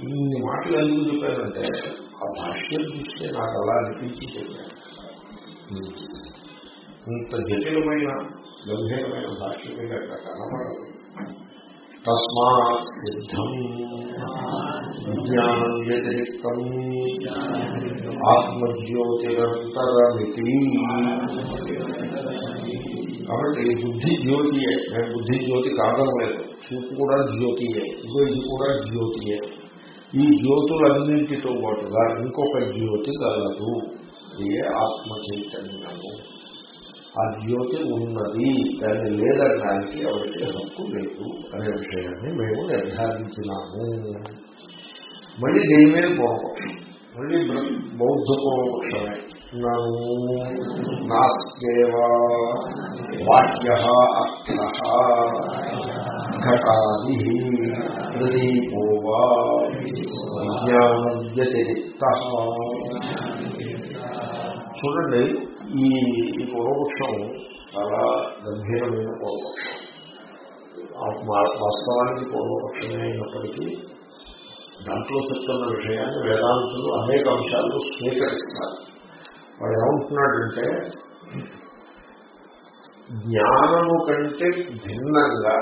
ఇన్ని మాటలు ఎందుకు చెప్పానంటే ఆ భాష్యం చూస్తే నాకు అలా అనిపించి చెప్పాను ఇంత జటిలమైన గంభీరమైన భాష్యం మీద అక్కడ కనపడదు తస్మాత్ సిద్ధం విజ్ఞానం వ్యతిరిక్తం ఆత్మజ్యోతిరంతరమితి కాబట్టి బుద్ధి జ్యోతియే నేను బుద్ధి జ్యోతి కావడం లేదు చూపు కూడా జ్యోతియే ఇదో ఇది కూడా జ్యోతియే. ఈ జ్యోతులన్నింటితో పాటుగా ఇంకొక జ్యోతి కలదు. ఏ ఆత్మ చైతన్యము ఆ జ్యోతి ఉన్నది దాన్ని లేదనడానికి ఎవరికి హక్కు లేదు అనే విషయాన్ని మేము నిర్ధారించినాము. మళ్ళీ దేని మీద పూర్వపక్షం మళ్ళీ బౌద్ధ పూర్వపక్షమే నను వాక్య అర్థ ఘటాది ప్రదీపో వా విజ్ఞానం వ్యతిరిక్త చూడండి ఈ ఈ పూర్వపక్షం చాలా గంభీరమైన పూర్వపక్షం వాస్తవానికి పూర్వపక్షమే అయినప్పటికీ దాంట్లో చెప్తున్న విషయాన్ని వేదాంతులు అనేక అంశాలు స్వీకరిస్తారు వాడు ఏమంటున్నాడంటే జ్ఞానము కంటే భిన్నంగా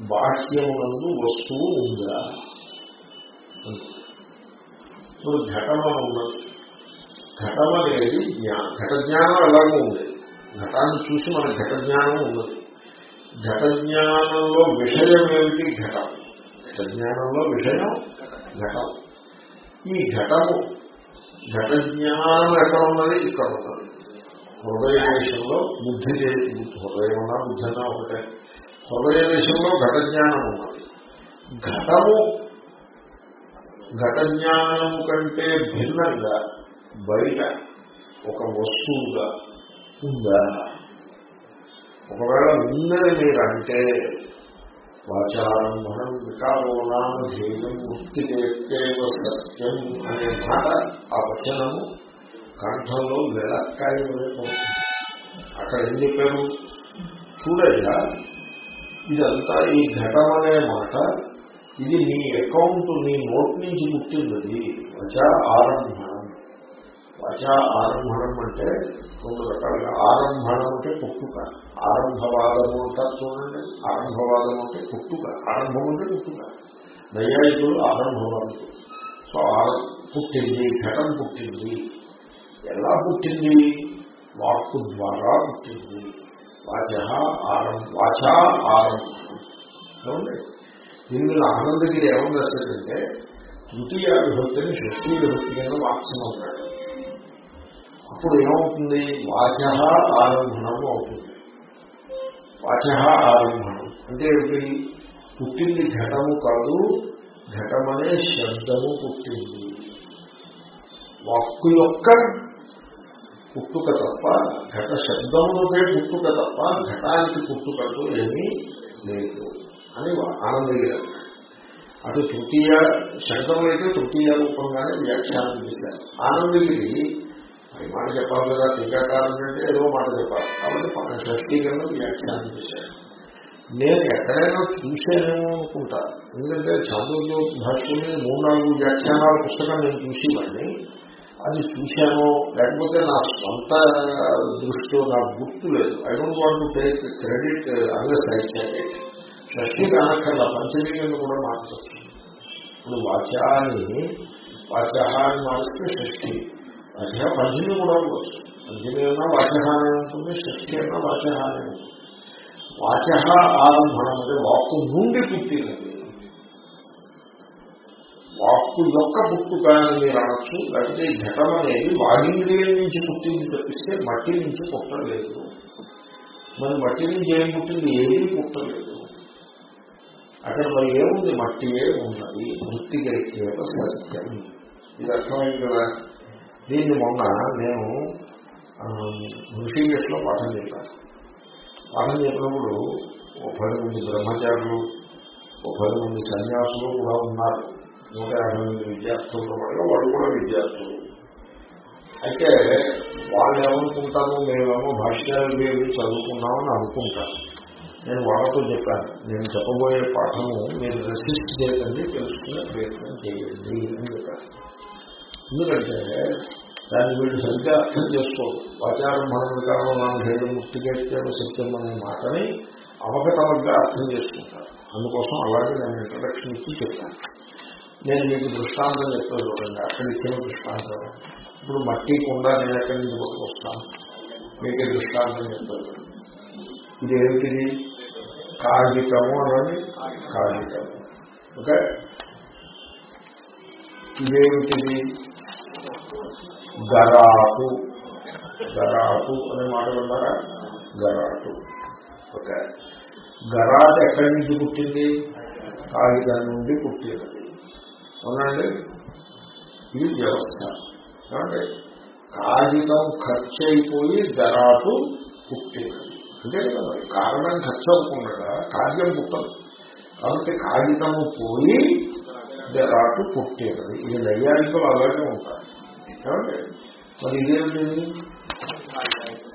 బాహ్యమునందు వస్తువు ఉందా? ఇప్పుడు ఘటన ఉన్నది. ఘటన అనేది జ్ఞానం. ఘట జ్ఞానం ఎలాగో ఉంది? ఘటాన్ని చూసి మన ఘట జ్ఞానం ఉన్నది. ఘట జ్ఞానంలో విషయం ఏమిటి? ఘటం. ఘట జ్ఞానంలో విషయం ఘటం. ఈ ఘటము ఘట జ్ఞానం ఎక్కడ ఉన్నది? ఇక్కడ ఉన్నది. హృదయ దేశంలో బుద్ధి. హృదయం ఉన్నా బుద్ధి అన్నా ఒకటే. హృదయ దేశంలో ఘట జ్ఞానం ఉన్నది. ఘటము ఘట జ్ఞానం కంటే భిన్నంగా బయట ఒక వస్తువుగా ఉందా? ఒకవేళ ఉందని మీరు అంటే వాచారంభం వికారోనామ ధ్యేయం వృత్తి చేస్తేవ సత్యం అనే మాట ఆ వచనము కంఠంలో వెలక్కాయ అక్కడ ఎన్ని పేరు చూడయ్యా ఇదంతా ఈ ఘటం అనే మాట ఇది నీ అకౌంట్ నీ నోట్ నుంచి పుట్టింది. వచా ఆరంభణం. వచా ఆరంభణం అంటే రెండు రకాలుగా. ఆరంభణం అంటే పుట్టుక. ఆరంభవాదము అంటారు చూడండి. ఆరంభవాదం అంటే పుట్టుక. ఆరంభం అంటే పుట్టుక. నైయాయికులు ఆరంభవాదులు సో పుట్టింది ఘటం పుట్టింది. ఎలా పుట్టింది? వాక్కు ద్వారా పుట్టింది. వాచ ఆరం వాచా ఆరంభం చూడండి దీని ఆనందగిరి ఏమని రాశాడంటే తృతీయ విభక్తిని షష్ఠీ విభక్తి కింద మార్చమన్నాడు అప్పుడు ఏమవుతుంది? వాచ ఆరంభణం అవుతుంది. వాచ ఆరంభణం అంటే ఏమిటి? పుట్టింది ఘటము కాదు ఘటమనే శబ్దము పుట్టింది. వాక్కు యొక్క పుట్టుక తప్ప ఘట శబ్దములకే పుట్టుక తప్ప ఘటానికి పుట్టుకతో ఏమీ లేదు అని ఆనందగిరి అటు తృతీయ శంకరులు అయితే తృతీయ రూపంగానే వ్యాఖ్యానం చేశారు. ఆనందగిరి మరి మాట చెప్పాలి కదా టీకాకారం అంటే ఏదో మాట చెప్పాలి. కాబట్టి షష్టీకరణ వ్యాఖ్యానం చేశారు. నేను ఎక్కడైనా చూశానేమో అనుకుంటా. ఎందుకంటే చాంద్రోగ్య భాష్యం మూడు నాలుగు వ్యాఖ్యానాల పుస్తకం నేను చూసేవాడిని. అది చూశానో. లేకపోతే నా సొంత దృష్టిలో నాకు గుర్తు లేదు. I don't want to take credit unless I check షష్ఠి కానక్కర్లా పంచమీ కింద కూడా మార్చచ్చు. ఇప్పుడు వాచాన్ని వాచ అని మారిస్తే షష్ఠి వాచ పంచమి కూడా ఉండొచ్చు. పంచమి అన్నా వాచహానే ఉంటుంది షష్ఠి అన్నా వాచహానే ఉంటుంది. వాచ ఆరంభం అంటే వాక్కు నుండి పుట్టినది. వాక్కు యొక్క పుట్టుక అని మీరు అనొచ్చు లేకపోతే ఈ ఘటన అనేది వాగింద్రియం నుంచి పుట్టింది తప్పిస్తే మట్టి నుంచి పుట్టలేదు. మరి మట్టి నుంచి ఏం పుట్టింది? ఏమీ పుట్టలేదు. అక్కడ మరి ఏముంది? మట్టియే ఉన్నది. వృత్తిగరికేవ సత్యం. ఇది అర్థమైంది కదా? దీన్ని మొన్న నేను ఋషికేశ్లో పాఠం చేశాను పాఠం చెప్పినప్పుడు ఒక పది మంది బ్రహ్మచారులు ఒక పది మంది సన్యాసులు కూడా ఉన్నారు. నూట యాభై మంది విద్యార్థులతో పాటుగా వాళ్ళు కూడా విద్యార్థులు. అయితే వాళ్ళు ఏమనుకుంటాము మేమేమో భాష్యాలు వేవి చదువుకున్నామని అనుకుంటారు. నేను వాళ్ళతో చెప్పాను నేను చెప్పబోయే పాఠము మీరు రెసిస్ట్ చేయకండి తెలుసుకునే ప్రయత్నం చేయండి అని చెప్పాను. ఎందుకంటే దాన్ని వీళ్ళు సరిగ్గా అర్థం చేసుకోరు. మనం కారణం మనం హేడు ముక్తికేత్యం సత్యం అనే మాటని అవగతవగ్గా అర్థం చేసుకుంటారు. అందుకోసం అలాగే నేను ఇంట్రడక్షన్ ఇచ్చి చెప్పాను. నేను మీకు దృష్టాంతం చెప్తాను చూడండి. అక్కడ ఇచ్చిన దృష్టాంతం. ఇప్పుడు మట్టి కుండ నేను ఎక్కడి నుంచి పట్టుకొస్తాను మీకు దృష్టాంతం చెప్తాను. ఇదేమిటిది? కాగితము అన్నది కాగితము. ఓకే? ఇదేమిటిది? గరాటు గరాటు అనే మాట ఉన్నారా గరాటు ఓకే? గరాటు ఎక్కడి నుంచి పుట్టింది? కాగితం నుండి పుట్టినది అవునండి. ఇది వ్యవస్థ. కాబట్టి కాగితం ఖర్చు అయిపోయి గరాటు పుట్టినది అంతే కదా కారణం ఖర్చు అవ్వకుండా కావ్యం పుట్టదు. కాబట్టి కాగితము పోయి దరాటు పుట్టినది ఇది నైయాయికలు అలాగే ఉంటాయి. ఏమండి? మరి ఇదేమిటి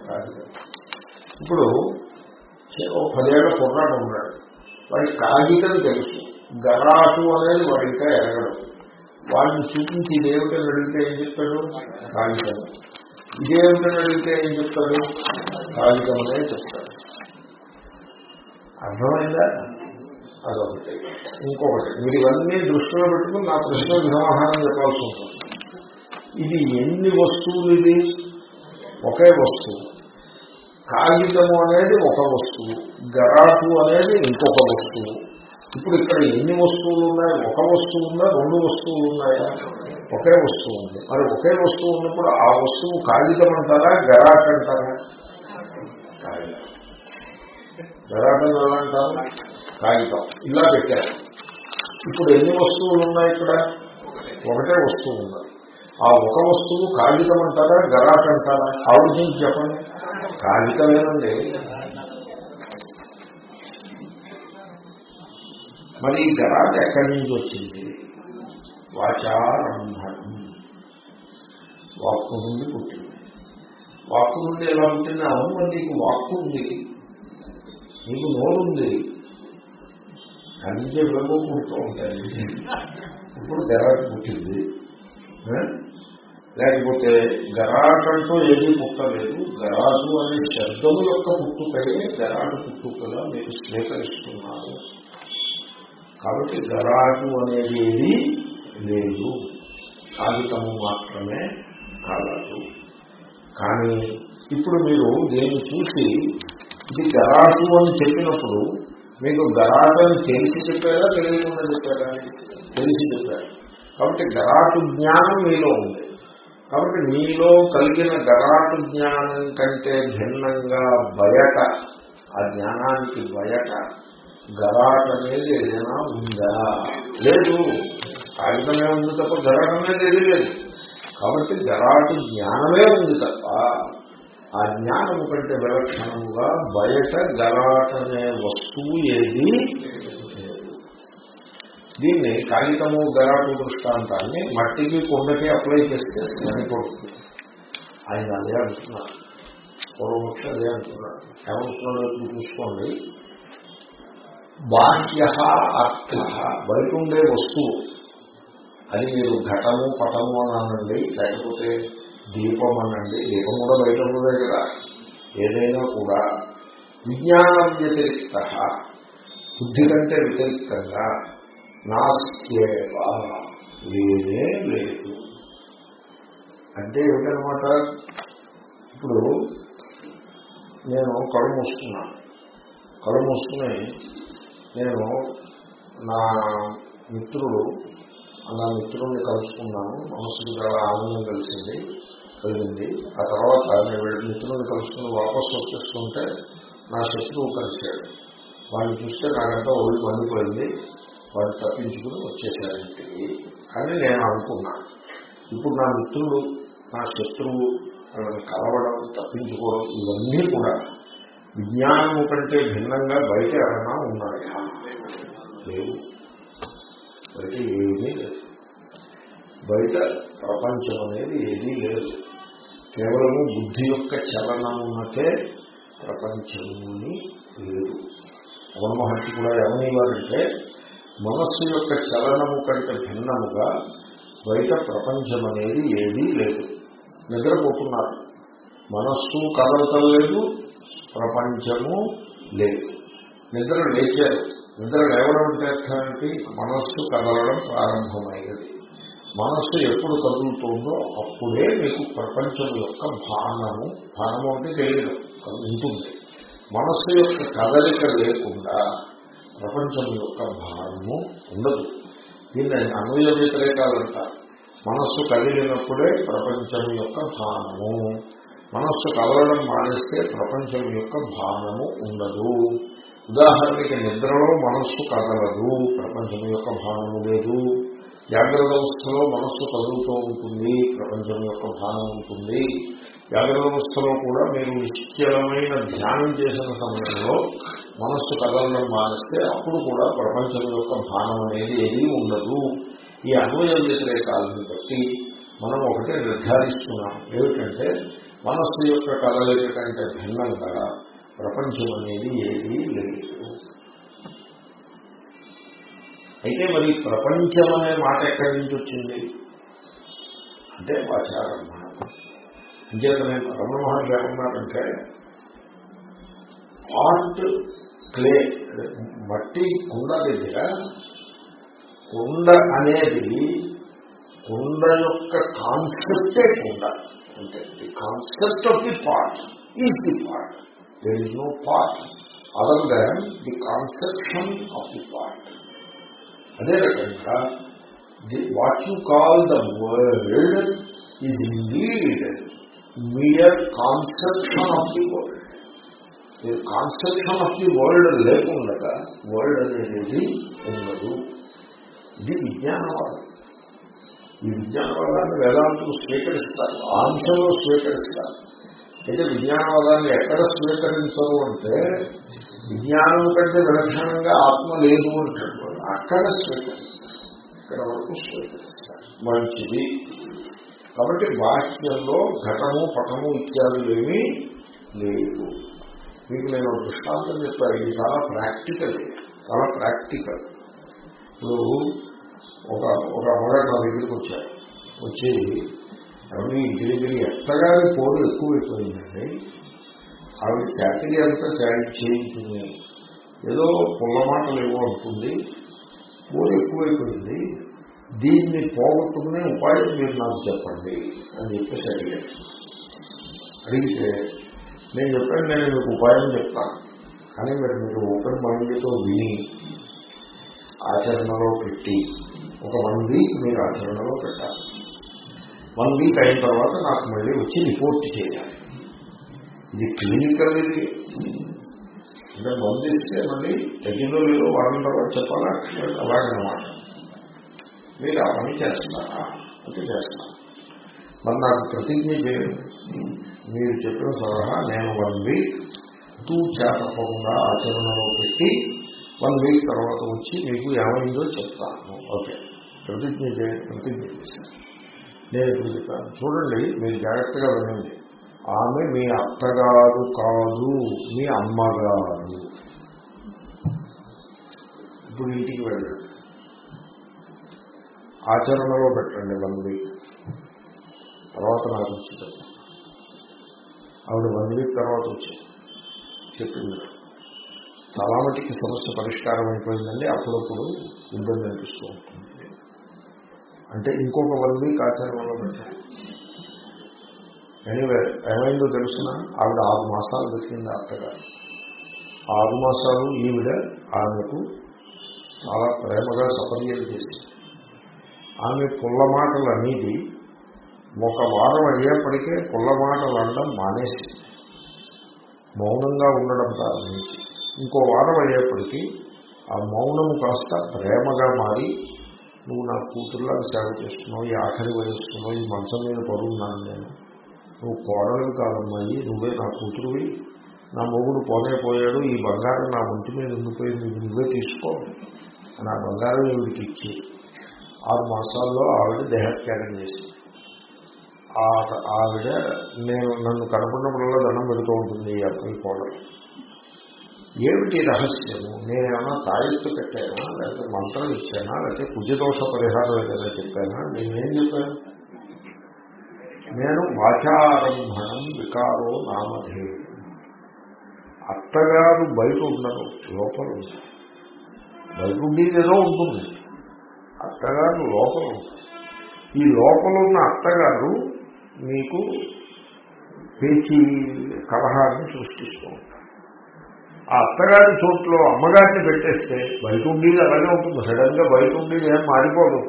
కాగితం. ఇప్పుడు ఓ పదేళ్ళ కుర్రాడు ఉన్నాడు. వాడి కాగితం తెలుసు. గరాటు అనేది వాడు ఇంకా ఎరగడు. వాడిని చూపించి ఇదేమిటని అడిగితే ఏం చెప్తాడు? కాగితం ఇదేమిటని అడిగితే ఏం చెప్తాడు? కాగితం అనేది చెప్తాడు. అర్థమైందా? అదొకటి. ఇంకొకటి. మీరు ఇవన్నీ దృష్టిలో పెట్టుకుని నా ప్రశ్న సమాధానం చెప్పాల్సి ఉంటుంది. ఇది ఎన్ని వస్తువులు ఇది? ఒకే వస్తువు. కాగితము అనేది ఒక వస్తువు. గరాటు అనేది ఇంకొక వస్తువు. ఇప్పుడు ఇక్కడ ఎన్ని వస్తువులు ఉన్నాయి? ఒక వస్తువు ఉందా? రెండు వస్తువులు ఉన్నాయా? ఒకే వస్తువు ఉంది. మరి ఒకే వస్తువు ఉన్నప్పుడు ఆ వస్తువు కాగితం అంటారా గరాట్ అంటారా? కాగితం గరాటం ఎలా అంటారు? కాగితం ఇలా పెట్టారు. ఇప్పుడు ఎన్ని వస్తువులు ఉన్నాయి ఇక్కడ? ఒకటే వస్తువు ఉన్నది ఆ ఒక వస్తువు కాగితం అంటారా గరాట్ అంటారా? ఆవిడ చెప్పండి. కాగితమేనండి మరి ఈ గరాట్ ఎక్కడి నుంచి వచ్చింది? వాచారంభం. వాక్కు నుండి పుట్టింది. వాక్కు నుండి ఎలా ఉంటుంది అవును మరి నీకు వాక్కు ఉంది. నీకు నోరుంది. అన్ని విలువ పుడుతూ ఉంటాయి. ఇప్పుడు గరాట్ పుట్టింది. లేకపోతే గరాటంటూ అంటూ పుట్టలేదు. గరాటు అనే శబ్దము యొక్క పుట్టుకయే గరాటు పుట్టుకగా మీరు స్వీకరిస్తున్నారు. కాబట్టి గరాటు అనేది ఏది లేదు. కాగితము మాత్రమే కాలదు. కానీ ఇప్పుడు మీరు దీన్ని చూసి ఇది గరాటు అని చెప్పినప్పుడు మీకు గరాటు అని తెలిసి చెప్పారా తెలియకుండా చెప్పారా? తెలిసి చెప్పారు. కాబట్టి గరాటు జ్ఞానం మీలో ఉంది. కాబట్టి మీలో కలిగిన గరాటు జ్ఞానం కంటే భిన్నంగా బయట ఆ జ్ఞానానికి బయట గరాట అనేది ఏదైనా ఉందా? లేదు. కాగితమే ఉంది తప్ప గరాట అనేది ఏది లేదు కాబట్టి గరాటు జ్ఞానమే ఉంది తప్ప ఆ జ్ఞానము కంటే విలక్షణముగా బయట గరాటనే అనే వస్తువు ఏది దీన్ని కాగితము గరాటు దృష్టాంతాన్ని మట్టికి కొండకి అప్లై చేస్తే సరిపడుతుంది ఆయన అదే అంటున్నారు. పూర్వపక్ష అదే అంటున్నారు. ఏమంటున్నాడో చూసుకోండి. బాహ్య అర్థ. బయట ఉండే వస్తువు. అది మీరు ఘటము పటము అని అనండి లేకపోతే దీపం అనండి. దీపం కూడా బయట ఉన్నదే కదా. ఏదైనా కూడా విజ్ఞాన వ్యతిరిక్త. బుద్ధి కంటే వ్యతిరిక్తంగా నాస్యేవ. లేనే లేదు. అంటే ఏమిటనమాట ఇప్పుడు నేను కళ్ళు మూసుకున్నాను. కళ్ళు మూసుకుని నేను నా మిత్రుడు నా మిత్రుడిని కలుసుకున్నాను. మనసుకి చాలా ఆనందం కలిసింది కలిగింది. ఆ తర్వాత నేను మిత్రుడిని కలుసుకుని వాపసు వచ్చేస్తుంటే నా శత్రువు కలిశాడు. వాడిని చూస్తే నాకంతా ఒళ్ళు మండిపోయింది. వాడు తప్పించుకుని వచ్చేసాడు అని నేను అనుకున్నాను ఇప్పుడు నా మిత్రుడు నా శత్రువు కలవడం తప్పించుకోవడం ఇవన్నీ కూడా విజ్ఞానము కంటే భిన్నంగా బయట ఏమైనా ఉన్నాయా? లేవు. బయట ఏమీ లేదు. బయట ప్రపంచం అనేది ఏదీ లేదు. కేవలము బుద్ధి యొక్క చలనమునకే ప్రపంచముని లేదు. రమణ మహర్షి కూడా ఏమనేవారంటే మనస్సు యొక్క చలనము కంటే భిన్నముగా బయట ప్రపంచం అనేది ఏదీ లేదు. నిద్రపోతున్నారు. మనస్సు కదలటం లేదు ప్రపంచము లేదు. నిద్ర లేచారు. నిద్ర లేవడం అంటే అర్థానికి మనస్సు కదలడం ప్రారంభమైనది మనస్సు ఎప్పుడు కదులుతుందో అప్పుడే మీకు ప్రపంచం యొక్క భానము భానము అంటే తెలియదు ఉంటుంది. మనస్సు యొక్క కదలిక లేకుండా ప్రపంచం యొక్క భానము ఉండదు. దీన్ని అన్వయ వ్యతిరేకాలంటారు మనస్సు కదిలినప్పుడే ప్రపంచం యొక్క భానము మనస్సు కదలడం మానేస్తే ప్రపంచం యొక్క భానము ఉండదు. ఉదాహరణకి నిద్రలో మనస్సు కదలదు ప్రపంచం యొక్క భానము లేదు. జాగ్రత్త అవస్థలో మనస్సు కదులుతూ ఉంటుంది ప్రపంచం యొక్క భానం ఉంటుంది. జాగ్రత్త అవస్థలో కూడా మీరు నిశ్చలమైన ధ్యానం చేసిన సమయంలో మనస్సు కదలడం మానేస్తే అప్పుడు కూడా ప్రపంచం యొక్క భానం అనేది ఏది ఉండదు. ఈ అన్వయ వ్యతిరేకాలను బట్టి మనం ఒకటే నిర్ధారిస్తున్నాం. ఏమిటంటే మనస్సు యొక్క కదలిక కంటే భిన్నంగా ప్రపంచం అనేది ఏదీ లేదు. అయితే మరి ప్రపంచం అనే మాట ఎక్కడి నుంచి వచ్చింది? అంటే వాచారమ్మ. అంచేత నేను రమణ మహర్షి ఏమన్నారంటే ఆర్ట్ క్లే మట్టి కుండ దగ్గర కుండ అనేది కుండ యొక్క కాన్సెప్టే కుండ. అంటే the concept of the part is the part there is no part other than the conception of the part అదే రకంగా the what you call the world is indeed mere conception of the world conception of the world లేకుండా world అనేది ఉండదు ఇది విజ్ఞానవాదం ఈ విజ్ఞానవాదాన్ని వేదాంతులు స్వీకరిస్తారు ఆంశంలో స్వీకరిస్తారు. అయితే విజ్ఞానవాదాన్ని ఎక్కడ స్వీకరించరు అంటే విజ్ఞానం కంటే విలక్షణంగా ఆత్మ లేదు అంటాడు అక్కడ స్వీకరిస్తారు ఇక్కడ వరకు స్వీకరిస్తారు. మంచిది. కాబట్టి బాహ్యంలో ఘటము పటము ఇత్యాదులు ఏమీ లేవు. మీకు నేను దృష్టాంతం చెప్పాను ఇది చాలా ప్రాక్టికల్ చాలా ప్రాక్టికల్. ఇప్పుడు ఒక ఒక అమ్మగారు నా దగ్గరికి వచ్చారు. వచ్చి అవి ఇంటి దగ్గర ఎత్తగానే పోడు ఎక్కువైపోయిందండి. ఆవిడ క్యాటరీ అంతా క్యారీ చేయించింది. ఏదో పుల్ల మాటలు ఏవో అనుకుంది పోడు ఎక్కువైపోయింది. దీన్ని పోగొట్టుకునే ఉపాయం మీరు నాకు చెప్పండి అని చెప్పేసి అడిగాడు అడిగితే నేను చెప్పాను నేను మీకు ఉపాయం చెప్తాను కానీ మీరు మీరు ఓపెన్ మైండ్తో విని ఆచరణలో పెట్టి ఒక వన్ వీక్ మీరు ఆచరణలో పెట్టాలి. వన్ వీక్ అయిన తర్వాత నాకు మళ్ళీ వచ్చి రిపోర్ట్ చేయాలి. ఇది క్లినికల్ ఇది. అంటే మందు మళ్ళీ తగ్గిందో లేదో వారం తర్వాత చెప్పాలా? అలాగనమాట. మీరు ఆ పని చేస్తున్నారా? అంటే చేస్తాను మరి నాకు ప్రతిజ్ఞ చేయండి. మీరు చెప్పిన సలహా నేను వన్ వీక్ తూ చేతకుండా ఆచరణలో పెట్టి వన్ వీక్ తర్వాత వచ్చి మీకు ఏమైందో చెప్తాను. ఓకే. ప్రతిజ్ఞ ప్రతిజ్ఞ చేశాను. నేను ఇప్పుడు చెప్పాను. చూడండి మీరు జాగ్రత్తగా వినండి. ఆమె మీ అత్తగారు కాదు మీ అమ్మగారు. ఇప్పుడు ఇంటికి వెళ్ళండి. ఆచరణలో పెట్టండి వన్ వీక్. తర్వాత నాకు వచ్చి ఆవిడ వన్ వీక్ తర్వాత వచ్చి చెప్పింది. చాలా మటుకి సమస్య పరిష్కారం అయిపోయిందండి. అప్పుడప్పుడు ఇబ్బంది అనిపిస్తూ ఉంటుంది. అంటే ఇంకొక వన్ వీక్ ఆచరణలో పెట్టాలి ఎనీవే ఏమైందో తెలిసిన? ఆవిడ ఆరు మాసాలు దొరికింది అత్తగారు. ఆరు మాసాలు ఈవిడ ఆమెకు చాలా ప్రేమగా సపర్యలు చేసింది. ఆమె పుల్ల మాటలు అనేది ఒక వారం అయ్యేప్పటికే పుల్ల మాటలు అనడం మానేసి మౌనంగా ఉండడం ప్రారంభించింది. ఇంకో వారం అయ్యేప్పటికీ ఆ మౌనము కాస్త ప్రేమగా మారి నువ్వు నా కూతురులాగా సేవ చేస్తున్నావు ఈ ఆఖరి వయస్తున్నావు ఈ మంచం మీద పడున్నాను నేను. నువ్వు కోడలు కాదమ్మాయి నువ్వే నా కూతురువి. నా మొగుడు పోనే పోయాడు ఈ బంగారం నా ఒంటి మీద ఉండిపోయింది నువ్వే తీసుకో. నా బంగారం ఈవిడికి ఇచ్చి ఆరు మాసాల్లో ఆవిడ దేహత్యాగం చేసి ఆవిడ నేను నన్ను కనుకున్నప్పుడల్లా దండం పెడుతూ ఉంటుంది ఈ కోడలు. ఏమిటి రహస్యము? నేనేమన్నా తాయెత్తు పెట్టానా? లేకపోతే మంత్రం ఇచ్చానా? లేకపోతే కుజదోష పరిహారం ఏదైనా చెప్పానా? నేనేం చెప్పాను? నేను వాచారంభణం వికారో నామధే. అత్తగారు బయట ఉండరు లోపల ఉంటారు. బయట ఉండేది ఏదో ఉంటుంది. అత్తగారు లోపల ఈ లోపల ఉన్న అత్తగారు మీకు పేచి కలహాన్ని సృష్టిస్తూ ఉంటారు. ఆ అత్తగారి చోట్లో అమ్మగారిని పెట్టేస్తే బయట ఉండేది అలాగే ఉంటుంది. సడన్గా బయట ఉండేది ఏం మారిపోదు.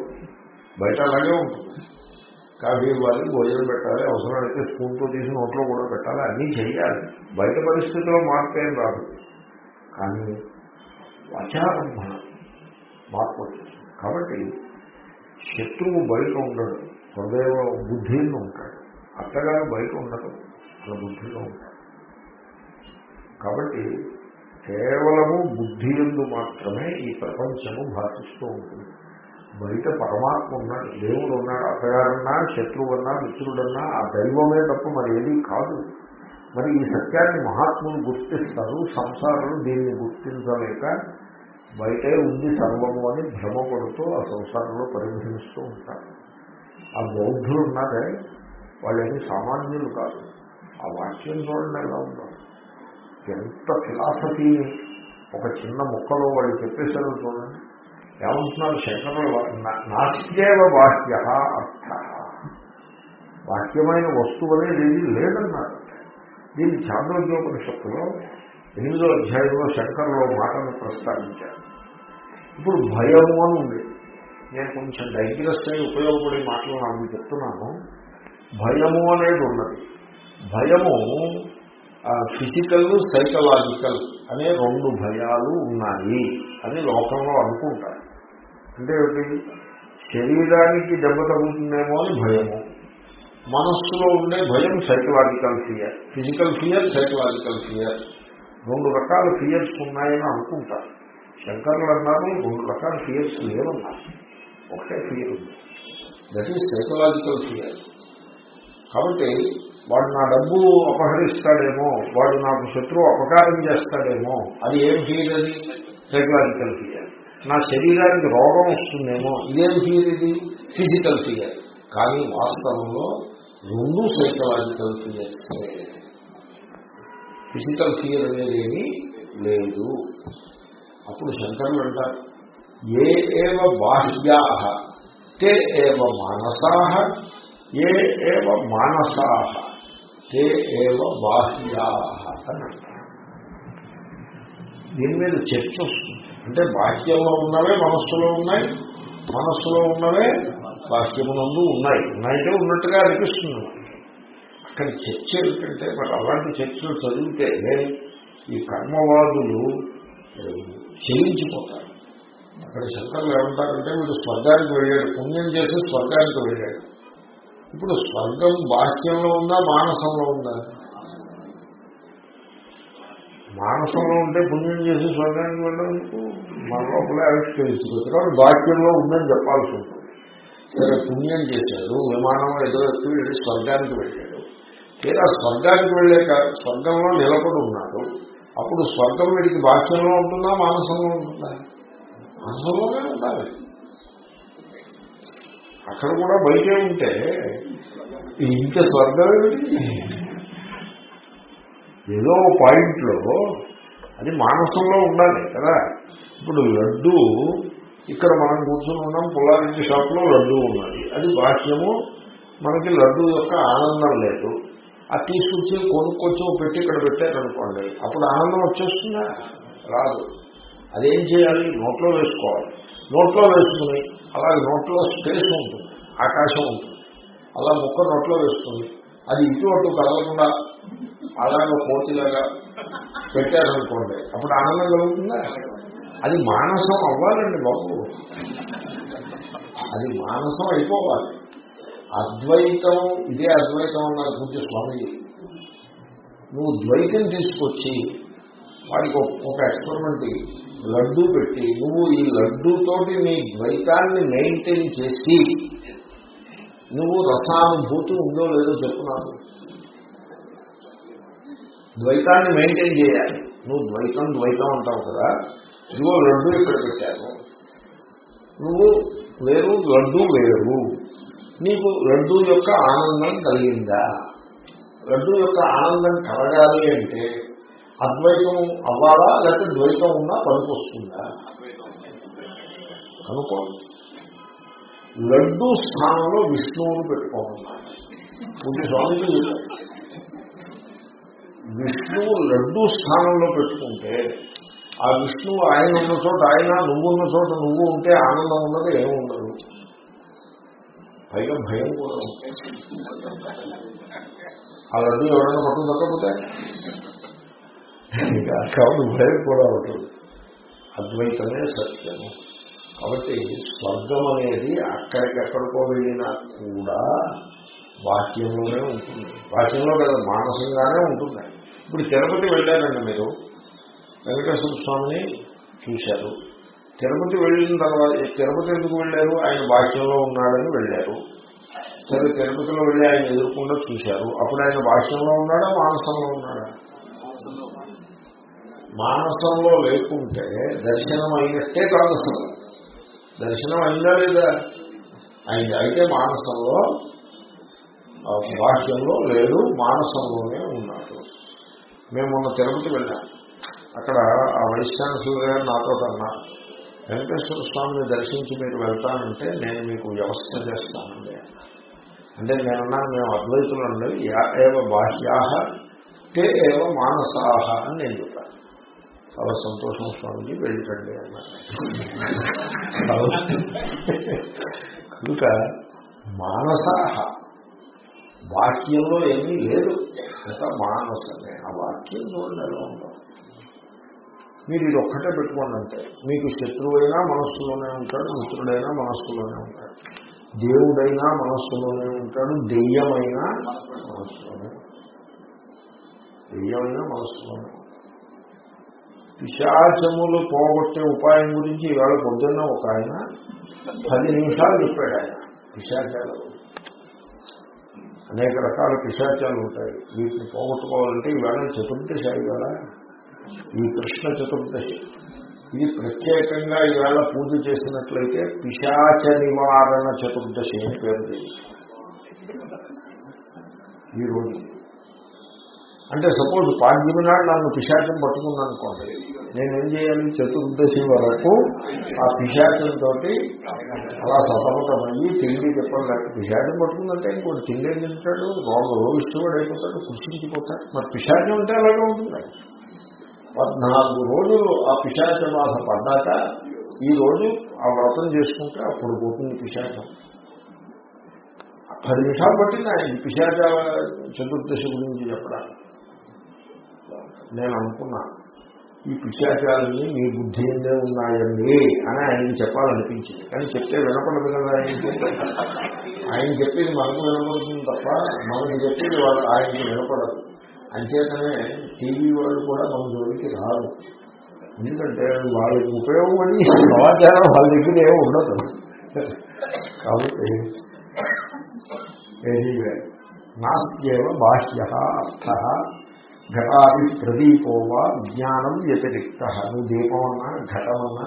బయట అలాగే ఉంటుంది. కాఫీ ఇవ్వాలి భోజనం పెట్టాలి అవసరమైతే స్పూన్తో తీసి నోట్లో కూడా పెట్టాలి అన్నీ చేయాలి బయట పరిస్థితుల్లో మార్పు ఏం రాదు. కానీ వచారంభణ మార్పు వచ్చేస్తుంది కాబట్టి శత్రువు బయట ఉండడు హృదయ బుద్ధిలో ఉంటాడు. అత్తగారు బయట ఉండదు అలా బుద్ధిలో ఉంటాడు కాబట్టి కేవలము బుద్ధి ఎందు మాత్రమే ఈ ప్రపంచము భాషిస్తూ ఉంటుంది. బయట పరమాత్మ ఉన్నాడు దేవుడు ఉన్నాడు అత్తగారన్నా శత్రువన్నా మిత్రుడన్నా ఆ దైవమే తప్ప మరి ఏది కాదు. మరి ఈ సత్యాన్ని మహాత్ములు గుర్తిస్తారు సంసారులు దీన్ని గుర్తించలేక బయటే ఉంది సర్వము అని భ్రమపడుతూ ఆ సంసారంలో పరిగణిస్తూ ఉంటారు. ఆ బౌద్ధులు ఉన్నారే వాళ్ళేమి సామాన్యులు కాదు. ఆ వాక్యం చూడండి ఎలా ఉందో. ఎంత ఫిలాసఫీ ఒక చిన్న ముక్కలో వాళ్ళు చెప్పేశారు చూడండి. ఏమంటున్నారు? శంకరులు నాస్త్యేవ బాహ్య అర్థ. బాహ్యమైన వస్తువు అనేది ఏది లేదన్నారు. దీన్ని చాంద్రోద్యోపనిషత్తులో ఎనిమిదో అధ్యాయంలో శంకరులో మాటను ప్రస్తావించారు. ఇప్పుడు భయము అని ఉంది. నేను కొంచెం డైగ్రెస్ అయి ఉపయోగపడే మాటలు నాకు చెప్తున్నాను. భయము అనేది ఉన్నది. భయము ఫిజికల్ సైకలాజికల్ అనే రెండు భయాలు ఉన్నాయి అని లోకంలో అనుకుంటారు. అంటే ఏమిటి? శరీరానికి దెబ్బ తగ్గుతుందేమో అని భయము. మనస్సులో ఉండే భయం psychological fear. Physical fear psychological fear. రెండు రకాల ఫియర్స్ ఉన్నాయని అనుకుంటారు. శంకర్లు అన్నారు రెండు రకాల ఫియర్స్ లేవన్నారు. ఒకటే ఫియర్ ఉంది. దట్ ఈజ్ సైకలాజికల్ ఫియర్ కాబట్టి వాడు నా డబ్బు అపహరిస్తాడేమో వాడు నాకు శత్రువు అపకారం చేస్తాడేమో అది ఏం చేయలేదు సైకలాజికల్ ఫియర్ నా శరీరానికి రోగం వస్తుందేమో ఇదేం ఫియర్ ఇది? ఫిజికల్ ఫియర్ కానీ వాస్తవంలో రెండు సైకలాజికల్ ఫియర్ ఫిజికల్ ఫియర్ అనేది ఏమీ లేదు. అప్పుడు శంకరులు అంటారు ఏ ఏవ బాహ్యా తే ఏవ మానసా ఏ ఏవ మానసా తే ఏవ బాహ్యా దీని మీద చర్చ వస్తుంది. అంటే బాహ్యంలో ఉన్నవే మనస్సులో ఉన్నాయి మనస్సులో ఉన్నవే బాహ్యమునందు ఉన్నాయి. ఉన్నాయంటే ఉన్నట్టుగా అనిపిస్తుంది అక్కడ చర్చ ఏమిటంటే మరి అలాంటి చర్చలు చదివితే ఈ కర్మవాదులు చెల్లించిపోతారు అక్కడ శంకర్లు ఏమంటారంటే వీడు స్వర్గానికి వెళ్ళాడు పుణ్యం చేసి స్వర్గానికి వెళ్ళాడు. ఇప్పుడు స్వర్గం బాహ్యంలో ఉందా మానసంలో ఉందా? మానసంలో ఉంటే పుణ్యం చేసి స్వర్గానికి వెళ్ళడం మన లోపలే ఆవిష్కరించుకోవచ్చు కాబట్టి బాహ్యంలో ఉందని చెప్పాల్సి ఉంటుంది. సరే పుణ్యం చేశాడు విమానం ఏదో ఎక్కి వెళ్ళి స్వర్గానికి వెళ్ళాడు. లేదా స్వర్గానికి వెళ్ళాక స్వర్గంలో నిలబడి ఉన్నాడు. అప్పుడు స్వర్గం వీడికి బాహ్యంలో ఉంటుందా మానసంలో ఉంటుందా? మానసంలోనే ఉండాలి. అక్కడ కూడా బయటే ఉంటే ఇంకా స్వర్గం ఏదో పాయింట్లో అది మానసంలో ఉండాలి కదా. ఇప్పుడు లడ్డు ఇక్కడ మనం కూర్చొని ఉన్నాం పుల్లారెడ్డి షాప్లో లడ్డు ఉన్నది. అది బాహ్యము మనకి లడ్డు యొక్క ఆనందం లేదు. అది తీసుకొచ్చి కొనుక్కొచ్చి పెట్టి ఇక్కడ పెట్టారనుకోండి అప్పుడు ఆనందం వచ్చేస్తుందా? రాదు. అదేం చేయాలి? నోట్లో వేసుకోవాలి. నోట్లో వేసుకుని అలాగే నోట్లో స్పేస్ ఉంటుంది ఆకాశం ఉంటుంది. అలా ముక్క నోట్లో వేసుకుని అది ఇటు అటు కదలకుండా అలాగే కోతిలాగా పెట్టారనుకోండి అప్పుడు ఆనందం కలుగుతుందా? అది మానసం అవ్వాలండి బాబు. అది మానసం అయిపోవాలి. అద్వైతం ఇదే అద్వైతం అన్నారు పూజ స్వామి నువ్వు ద్వైతం తీసుకొచ్చి వాడికి ఒక ఎక్స్పెరిమెంట్ లడ్డూ పెట్టి నువ్వు ఈ లడ్డూతోటి నీ ద్వైతాన్ని మెయింటైన్ చేసి నువ్వు రసానుభూతి ఉందో లేదో చెప్తున్నావు ద్వైతాన్ని మెయింటైన్ చేయాలి. నువ్వు ద్వైతం ద్వైతం అంటావు కదా ఇదిగో లడ్డు ఇక్కడ పెట్టాను. నువ్వు వేరు లడ్డు వేరు. నీకు లడ్డు యొక్క ఆనందం కలిగిందా? లడ్డు యొక్క ఆనందం కలగాలి అంటే అద్వైతం అవ్వాలా లేకపోతే ద్వైతం ఉన్నా పనికొస్తుందా? కనుకో లడ్డు స్థానంలో విష్ణువును పెట్టుకోమన్నారు పూజ స్వామికి విష్ణువు లడ్డు స్థానంలో పెట్టుకుంటే ఆ విష్ణువు ఆయన ఉన్న చోట ఆయన నువ్వు ఉన్న చోట నువ్వు ఉంటే ఆనందం ఉన్నది ఏమి ఉండదు. పైగా భయం కూడా. ఉంటుంది ఆ లడ్డు ఎవరైనా పట్టుకు దక్కపోతే కాబట్టి భయం కూడా ఉంటుంది. అద్వైతమే సత్యము. కాబట్టి స్వర్గం అనేది అక్కడికెక్కడికో వెళ్ళినా కూడా వాక్యంలోనే ఉంటుంది. బాహ్యంలో కదా మానసంగానే ఉంటుంది. ఇప్పుడు తిరుపతి వెళ్ళారండి మీరు. వెంకటేశ్వర స్వామిని చూశారు. తిరుపతి వెళ్ళిన తర్వాత తిరుపతి ఎందుకు వెళ్ళారు? ఆయన బాహ్యంలో ఉన్నాడని వెళ్ళారు. సరే తిరుపతిలో వెళ్ళి ఆయన ఎదుర్కొండ చూశారు. అప్పుడు ఆయన బాహ్యంలో ఉన్నాడా మానసంలో ఉన్నాడా? మానసంలో లేకుంటే దర్శనం అయినట్టే కాదు. అసలు దర్శనం అయిందా లేదా? అయింది. అయితే మానసంలో బాహ్యంలో లేదు మానసంలోనే ఉన్నాడు. మేము మొన్న తిరుపతి వెళ్ళాం. అక్కడ ఆ వైస్ సూర్య గారు నాతో అన్నా వెంకటేశ్వర స్వామిని దర్శించి మీరు వెళ్తానంటే నేను మీకు వ్యవస్థ చేస్తానండి. అంటే నేనన్నా మేము అద్వైతులండి యా ఏవ బాహ్యాహ తే ఏవ మానసాహ అని నేను చెప్పాను. చాలా సంతోషం స్వామిజీ వెళ్ళికండి అన్నారు. కనుక మానసాహ వాక్యంలో ఏమీ లేదు. ఇంకా మానసమే ఆ వాక్యం చూడండి మీరు ఇది ఒక్కటే పెట్టుకోండి అంటే మీకు శత్రువైనా మనస్సులోనే ఉంటాడు మిత్రుడైనా మనస్సులోనే ఉంటాడు. దేవుడైనా మనస్సులోనే ఉంటాడు దెయ్యమైనా మనస్సులోనే దెయ్యమైనా మనస్సులోనే పిశాచములు పోగొట్టే ఉపాయం గురించి ఇవాళ పొద్దున్న ఒక ఆయన పది నిమిషాలు చెప్పాడు ఆయన పిశాచాలు అనేక రకాల పిశాచాలు ఉంటాయి. వీటిని పోగొట్టుకోవాలంటే ఈవేళ చతుర్దశి కదా. ఈ కృష్ణ చతుర్దశి ఇది ప్రత్యేకంగా ఈవేళ పూజ చేసినట్లయితే పిశాచ నివారణ చతుర్దశి అని పేరు ఈ రోజు. అంటే సపోజ్ పాడ్యమి నాడు నన్ను పిశాచం పట్టుకున్నానుకోండి నేనేం చేయాలి? చతుర్దశి వరకు ఆ పిశాచంతో అలా సతమతమయ్యి తిండి చెప్పడం లేక పిశాచం పట్టుకుందంటే ఇంకోటి తిండి తింటాడు? రోగ రోగిష్ఠుడు అయిపోతాడు కృషించిపోతాడు మరి పిశాచం ఉంటే అలాగే ఉంటుంది. పద్నాలుగు రోజులు ఆ పిశాచ బాధ పడ్డాక ఈ రోజు ఆ వ్రతం చేసుకుంటే అప్పుడు పోతుంది పిశాచం. పది నిమిషాలు పట్టింది ఆయన పిశాచ చతుర్దశి గురించి చెప్పడానికి. నేను అనుకున్నాను ఈ పిశాచాలన్నీ మీ బుద్ధి ఎందే ఉన్నాయండి అని ఆయనకి చెప్పాలనిపించింది. కానీ చెప్తే వినపడదు కదా ఆయనకి. ఆయన చెప్పేది మనకు వినపడుతుంది తప్ప మనకి చెప్పేది వాళ్ళు ఆయనకి వినపడదు. అంచేతనే టీవీ వాళ్ళు కూడా మన జోలికి రారు. ఎందుకంటే వాళ్ళకి ఉపయోగపడి సమాచారం వాళ్ళ దగ్గర ఏమి ఉండదు. కాబట్టి నాస్త్యేవ బాహ్య అర్థ ఘటాది ప్రదీపోవా విజ్ఞానం వ్యతిరిక్త. నువ్వు దీపం దీపమన్నా ఘటమన్నా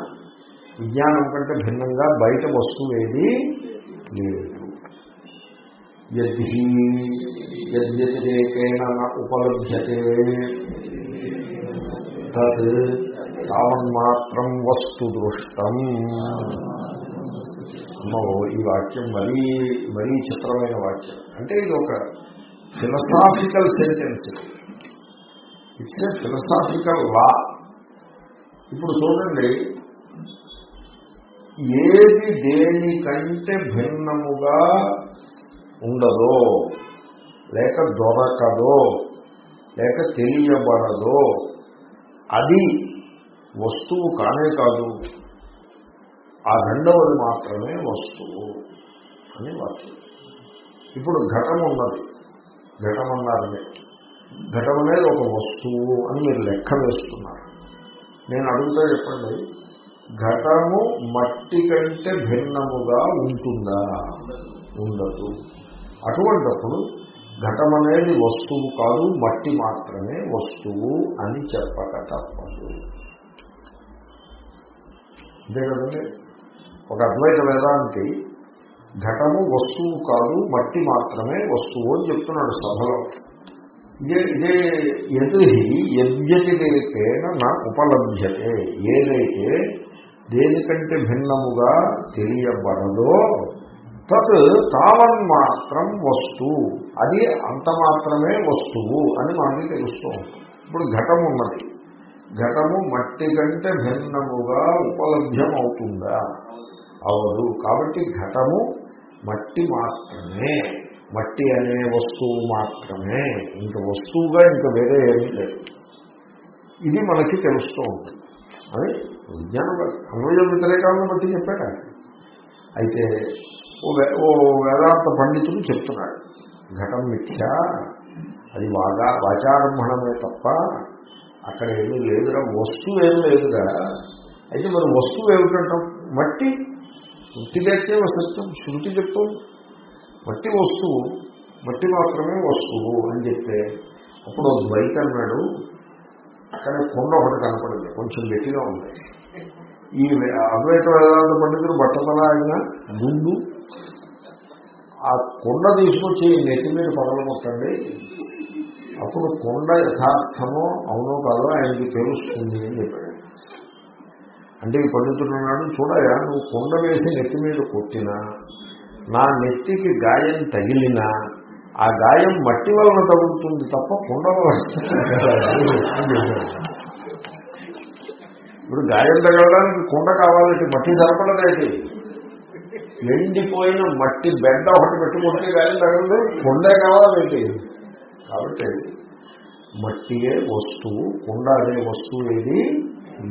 విజ్ఞానం కంటే భిన్నంగా బయట వస్తువేది లేదు. యద్వ్యతిరేకేణ ఉపలభ్యతే. తత్ తావన్మాత్రం వస్తు దృష్టం. అమ్మో ఈ వాక్యం మరీ మరీ చిత్రమైన వాక్యం. అంటే ఇది ఒక philosophical sentence it's a philosophical law ఇప్పుడు చూడండి ఏది దేనికంటే భిన్నముగా ఉండదో లేక దొరకదో లేక తెలియబడదో అది వస్తువు కానే కాదు. ఆ రెండవది మాత్రమే వస్తువు అని వాక్యం. ఇప్పుడు ఘటం ఉన్నది ఘటం అన్నారు మీరు ఘటం అనేది ఒక వస్తువు అని మీరు లెక్క వేస్తున్నారు. నేను అడుగుతా చెప్పండి ఘటము మట్టి కంటే భిన్నముగా ఉంటుందా? ఉండదు. అటువంటప్పుడు ఘటం అనేది వస్తువు కాదు మట్టి మాత్రమే వస్తువు అని చెప్పక తప్పదు అంతే కదండి? ఒక అద్వైత వేదాంతి ఘటము వస్తువు కాదు మట్టి మాత్రమే వస్తువు అని చెప్తున్నాడు సభలో. ఇదే ఇదే ఎదు నా ఉపలభ్యతే. ఏదైతే దేనికంటే భిన్నముగా తెలియబడదో తత్ తావన్ మాత్రం వస్తువు అది అంత మాత్రమే వస్తువు అని మనకి తెలుస్తూ ఉంటుంది. ఇప్పుడు ఘటం ఉన్నది. ఘటము మట్టి కంటే భిన్నముగా ఉపలభ్యం అవుతుందా అవదు కాబట్టి ఘటము మట్టి మాత్రమే. మట్టి అనే వస్తువు మాత్రమే ఇంక వస్తువుగా ఇంకా వేరే ఏమీ లేదు. ఇది మనకి తెలుస్తూ ఉంటుంది అది విజ్ఞానం అన్వయ వ్యతిరేకాలను బట్టి చెప్పాడు అయితే ఓ ఓ వేదాంత పండితుడు చెప్తున్నాడు ఘటం మిథ్య అది వాగా వాచారంభణమే తప్ప అక్కడ ఏమీ లేదురా వస్తువు ఏం లేదురా. అయితే మరి వస్తువు ఏమిటంటాం మట్టి. శృతిగత్యం సత్యం శృతి చెప్తాం మట్టి వస్తువు మట్టి మాత్రమే వస్తువు అని చెప్తే అప్పుడు ద్వైత అన్నాడు అక్కడ కొండ ఒకటి కనపడింది కొంచెం గట్టిగా ఉంది. ఈ అద్వైత వేదాంత పండితుడు బట్టతల ముందు ఆ కొండ తీసుకొచ్చి నెత్తి మీద పగలగొట్టండి అప్పుడు కొండ యథార్థమో అవునో కాదో ఆయనకి తెలుస్తుంది అని చెప్పాడు. అంటే ఈ పండితుడు అన్నాడు చూడయా నువ్వు కొండ వేసి నెత్తి మీద కొట్టినా నా నెత్తికి గాయం తగిలినా ఆ గాయం మట్టి వలన తగులుతుంది తప్ప కుండల ఇప్పుడు గాయం తగలడానికి కొండ కావాలంటే మట్టి సరపడదేది ఎండిపోయిన మట్టి బెడ్డ ఒకటి పెట్టుకుంటే గాయం తగలదు కొండే కావాలేంటి కాబట్టి మట్టియే వస్తువు కుండ అనే వస్తువు ఏది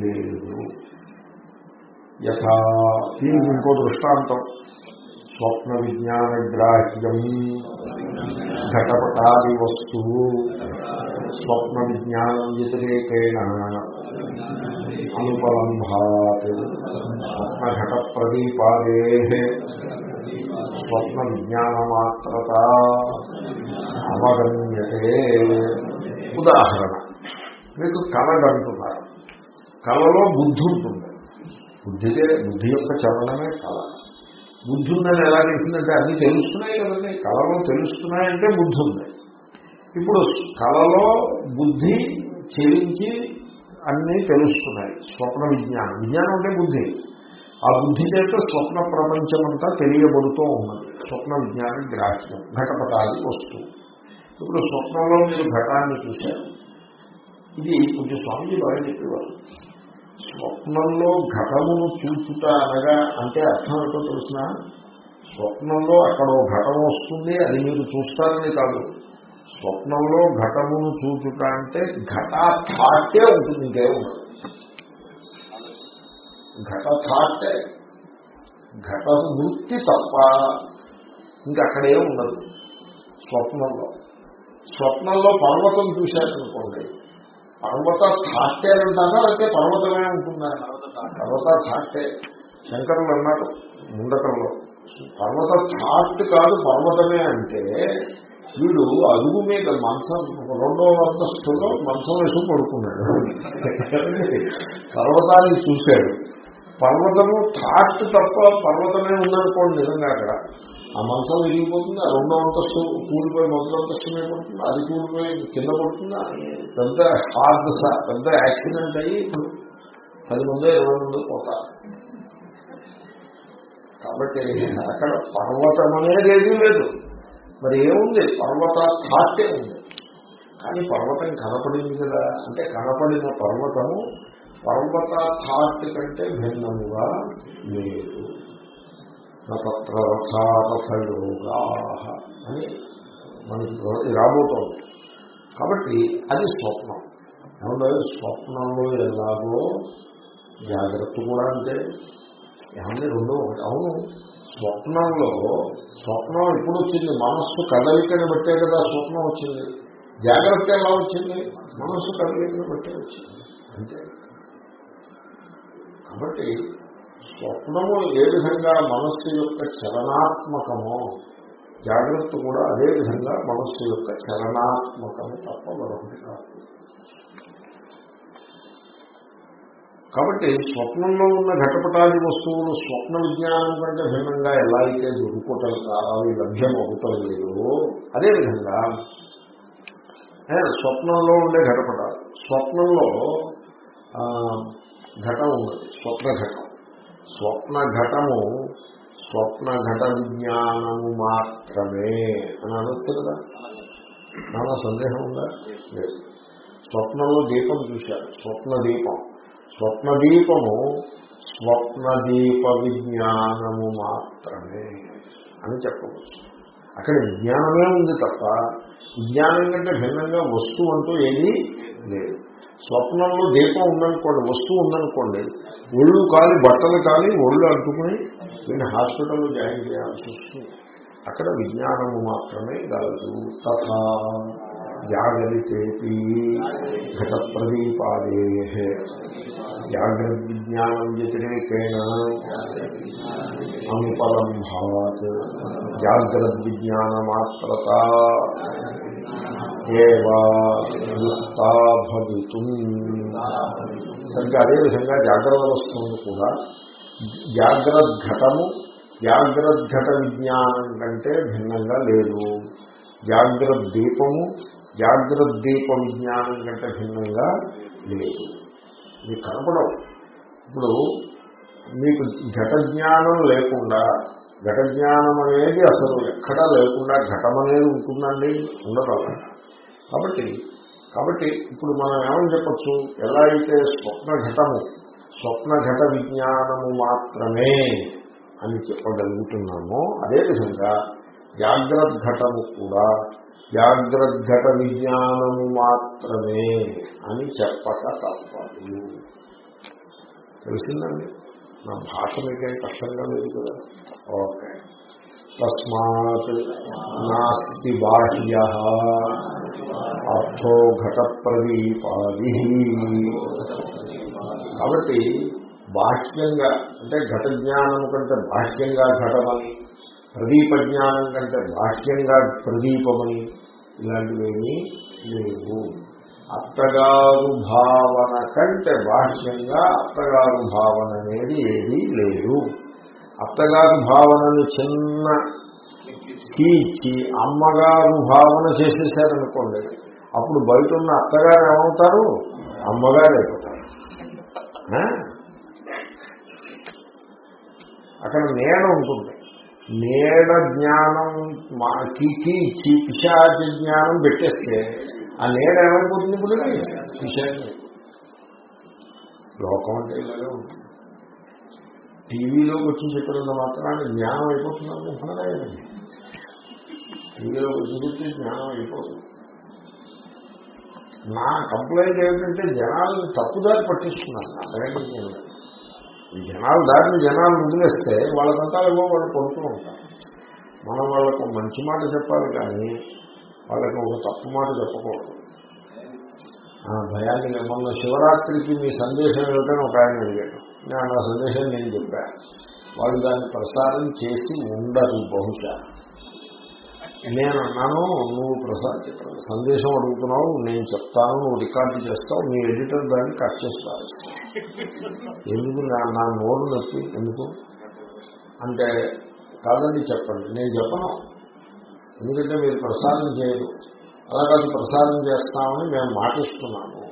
లేదు. యథా దీనికి ఇంకో దృష్టాంతం. స్వప్న విజ్ఞాన గ్రాహ్యం ఘటపటాది వస్తువు స్వప్న విజ్ఞానం వ్యతిరేకేణ అనుపలంభాత్ స్వప్న ఘట ప్రదీపాదే స్వప్న విజ్ఞానమాత్రత అవగమ్యతే. ఉదాహరణ మీకు కలగంటున్నారు. కళలో బుద్ధి ఉంటుంది. బుద్ధిదే బుద్ధి యొక్క చలనమే కళ. బుద్ధి ఉందని ఎలా తెలిసిందంటే అన్నీ తెలుస్తున్నాయి కదండి. కళలో తెలుస్తున్నాయంటే బుద్ధి ఉంది ఇప్పుడు కళలో బుద్ధి చెలించి అన్నీ తెలుస్తున్నాయి. స్వప్న విజ్ఞానం. విజ్ఞానం అంటే బుద్ధి. ఆ బుద్ధి చేత స్వప్న ప్రపంచం అంతా తెలియబడుతూ ఉన్నది. స్వప్న విజ్ఞానం గ్రాహ్యం ఘటపటాది వస్తువు. ఇప్పుడు స్వప్నంలో మీరు ఘటాన్ని చూశారు. ఇది కొంచెం స్వామిజీ బాగా చెప్పేవారు. స్వప్నంలో ఘటమును చూచుట అనగా అంటే అర్థం ఏంటో తెలిసిన? స్వప్నంలో అక్కడ ఘటం వస్తుంది అది మీరు చూస్తారని కాదు. స్వప్నంలో ఘటమును చూచుట అంటే ఘట థాటే ఉంటుంది ఇంకే ఉండదు ఘట థాటే ఘట వృత్తి తప్ప ఇంకా అక్కడే ఉండదు స్వప్నంలో. స్వప్నంలో పర్వతం చూశారనుకోండి పర్వత థాటే అంటారా లేకపోతే పర్వతమే ఉంటుందా? పర్వత థాటే శంకరులు అన్నారు ముండకంలో పర్వత థాట్ కాదు పర్వతమే అంటే వీడు అదుగు మీద మంచం రెండో అంతస్తులో మంచం వేసి పడుకున్నాడు. పర్వతాన్ని చూశాడు. పర్వతము థాట్ తప్ప పర్వతమే ఉందనుకోండి నిజంగా అక్కడ. ఆ మంచం విరిగిపోతుంది ఆ రెండో అంతస్తు కూలిపోయి మొదటి అంతస్తు మీద పడుతుంది అది కూలిపోయి కింద పడుతుంది పెద్ద హార్డ్ పెద్ద యాక్సిడెంట్ అయ్యి ఇప్పుడు పది మంది ఇరవై మంది పోతారు. కాబట్టి అక్కడ పర్వతం అనేది ఏదీ లేదు. మరి ఏముంది? పర్వత థాటే ఉంది. కానీ పర్వతం కనపడింది కదా. అంటే కనపడిన పర్వతము పర్వత థాట్ కంటే భిన్నముగా లేదు. నత్ర రథారథయోగా అని మనకి రాబోతోంది కాబట్టి అది స్వప్నం. ఏమన్నా స్వప్నంలో ఎలాగో జాగ్రత్త కూడా అంటే ఏమన్నా రెండో ఒకటి. అవును స్వప్నంలో స్వప్నం ఎప్పుడు వచ్చింది. మనస్సు కదలికని బట్టే కదా స్వప్నం వచ్చింది. జాగ్రత్త ఎలా వచ్చింది? మనస్సు కదలికని బట్టే వచ్చింది. అంతే. కాబట్టి స్వప్నము ఏ విధంగా మనస్సు యొక్క చలనాత్మకమో జాగ్రత్త కూడా అదే విధంగా మనస్సు యొక్క చలనాత్మకము తప్ప మరొకటి కాదు. కాబట్టి స్వప్నంలో ఉన్న ఘటపటాది వస్తువులు స్వప్న విజ్ఞానం కంటే భిన్నంగా ఎలా అయితే దొరుకుటం అవి లభ్యం అవుతాం లేదు అదేవిధంగా స్వప్నంలో ఉండే ఘటపటాలు స్వప్నంలో ఘటం ఉన్నది స్వప్న ఘటం. స్వప్న ఘటము స్వప్న ఘట విజ్ఞానము మాత్రమే అని అనొచ్చు కదా? చాలా సందేహం ఉందా? లేదు. స్వప్నంలో దీపం చూశారు. స్వప్న దీపం స్వప్న దీపము స్వప్న దీప విజ్ఞానము మాత్రమే అని చెప్పవచ్చు. అక్కడ విజ్ఞానమే ఉంది తప్ప విజ్ఞానం కంటే భిన్నంగా వస్తువు అంటూ ఏది లేదు. స్వప్నంలో దీపం ఉందనుకోండి వస్తువు ఉందనుకోండి ఒళ్ళు కాలి బట్టలు కాలి ఒళ్ళు అంటుకుని నేను హాస్పిటల్లో జాయిన్ చేయాల్సి వస్తుంది. అక్కడ విజ్ఞానము మాత్రమే గలదు. తథా జాగరితేపి ఘట ప్రదీపాదే జాగ్రత్త విజ్ఞానం వ్యతిరేకేణ అనుపలం భావాత్ విజ్ఞాన మాత్రత యుక్తా భవితుం సరిగ్గా అదేవిధంగా జాగ్రత్త వస్తువులు కూడా। జాగ్రత్త ఘటము జాగ్రత్త విజ్ఞానం కంటే భిన్నంగా లేదు। జాగ్రత్త దీపము జాగ్రత్త దీప విజ్ఞానం కంటే భిన్నంగా లేదు. మీకు కనపడవు. ఇప్పుడు మీకు ఘట జ్ఞానం లేకుండా ఘట జ్ఞానం అనేది అసలు ఎక్కడా లేకుండా ఘటం అనేది ఉంటుందండి ఉండదు. కాబట్టి కాబట్టి ఇప్పుడు మనం ఏమని చెప్పచ్చు? ఎలా అయితే స్వప్న ఘటము స్వప్న ఘట విజ్ఞానము మాత్రమే అని చెప్పగలుగుతున్నామో అదేవిధంగా జాగ్రత్త ఘటము కూడా జాగ్రత్త ఘట విజ్ఞానము మాత్రమే అని చెప్పక తప్పదు. తెలిసిందండి? నా భాష మీకేం కష్టంగా లేదు కదా. ఓకే. తస్మాత్ నాస్తి బాహ్య అర్థో ఘట ప్రదీపాది కాబట్టి బాహ్యంగా అంటే ఘట జ్ఞానం కంటే బాహ్యంగా ఘటమని ప్రదీప జ్ఞానం కంటే బాహ్యంగా ప్రదీపమని ఇలాంటివేమీ లేవు. అత్తగారు భావన కంటే బాహ్యంగా అత్తగారు భావన అనేది ఏదీ లేదు అత్తగారు భావనని చిన్న కీ ఇచ్చి అమ్మగారు భావన చేసేసారనుకోండి అప్పుడు బయట ఉన్న అత్తగారు ఏమవుతారు అమ్మగారు అయిపోతారు అక్కడ నేను ఉంటుంది నీడ జ్ఞానం మా కీకి ఇచ్చి పిశాచ జ్ఞానం పెట్టేస్తే ఆ నీడ ఏమైపోతుంది ఇప్పుడు? పిశాచ. లోకం అంటే ఇలాగే ఉంటుంది. టీవీలోకి వచ్చి చెప్పినంత మాత్రాన్ని జ్ఞానం అయిపోతుంది అనుకుంటున్నారా ఏమిటి? టీవీలో వచ్చి చెప్తే జ్ఞానం అయిపోతుంది నా కంప్లైంట్ ఏమిటంటే జనాలను తప్పుదారి పట్టిస్తున్నారు నా ప్రయత్నం లేదు. ఈ జనాలు దారిని జనాలు వదిలేస్తే వాళ్ళకంతా ఏవో వాళ్ళు కొడుతూ ఉంటారు. మనం వాళ్ళకు మంచి మాట చెప్పాలి కానీ వాళ్ళకి ఒక తప్పు మాట చెప్పకూడదు. భయాన్ని మొన్న శివరాత్రికి మీ సందేశం ఏమిటని ఒక ఆయన అడిగాడు. నేను ఆ సందేశం నేను చెప్పాను వాళ్ళు దాన్ని ప్రసారం చేసి ఉండరు బహుశా. నేను అన్నాను నువ్వు ప్రసాద్ సందేశం అడుగుతున్నావు నేను చెప్తాను నువ్వు రికార్డు చేస్తావు మీ ఎడిటర్ దాన్ని కట్ చేసి పారేస్తావు ఎందుకు నా నోరు నొప్పి? ఎందుకు? అంటే కాదండి చెప్పండి నేను చెప్పను. ఎందుకంటే మీరు ప్రసాదం చేయరు. అలా కాదు ప్రసాదం చేస్తామని మేము మాటిస్తున్నాము.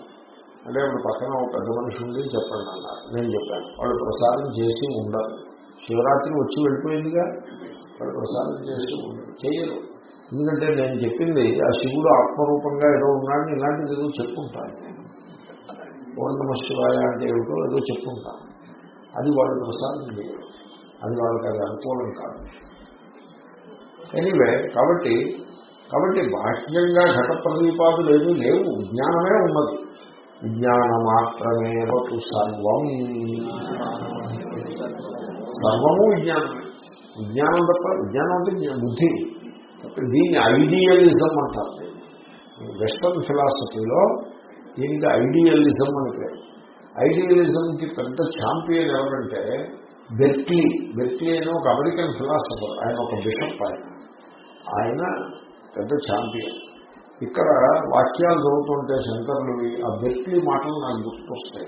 అంటే ఇప్పుడు పక్కన ఒక పెద్ద మనిషి ఉంది చెప్పండి అన్నారు నేను చెప్పాను. వాళ్ళు ప్రసాదం చేసి ఉండరు. శివరాత్రి వచ్చి వెళ్ళిపోయిందిగా. వాళ్ళు ప్రసాదం చేసి ఉండరు. చేయరు. ఎందుకంటే నేను చెప్పింది ఆ శివుడు ఆత్మరూపంగా ఏదో ఉన్నాడని ఇలాంటిది ఏదో చెప్పుకుంటాను పూర్ణమ శివాయ అంటే ఏమిటో ఏదో చెప్పుకుంటాను అది వాళ్ళు ప్రసాదం చేయరు అది వాళ్ళకి అది అనుకూలం కాదు. ఎనీవే కాబట్టి కాబట్టి బాహ్యంగా ఘట ప్రదీపాదులు ఏమీ లేవు. విజ్ఞానమే ఉన్నది. విజ్ఞాన మాత్రమే వతు సర్వం. సర్వము విజ్ఞానమే. విజ్ఞానం తప్ప విజ్ఞానం అంటే బుద్ధి. దీన్ని ఐడియలిజం అంటారు. వెస్టర్న్ ఫిలాసఫీలో దీనికి ఐడియలిజం అని పేరు. ఐడియలిజంకి పెద్ద ఛాంపియన్ ఎవరంటే బెర్క్లీ. బెర్క్లీ అని ఒక అమెరికన్ ఫిలాసఫర్ ఆయన ఒక బిషప్ ఆయన. ఆయన పెద్ద ఛాంపియన్. ఇక్కడ వాక్యాలు చదువుతుంటే శంకరులు ఆ బెర్క్లీ మాటలు నాకు గుర్తుకొస్తాయి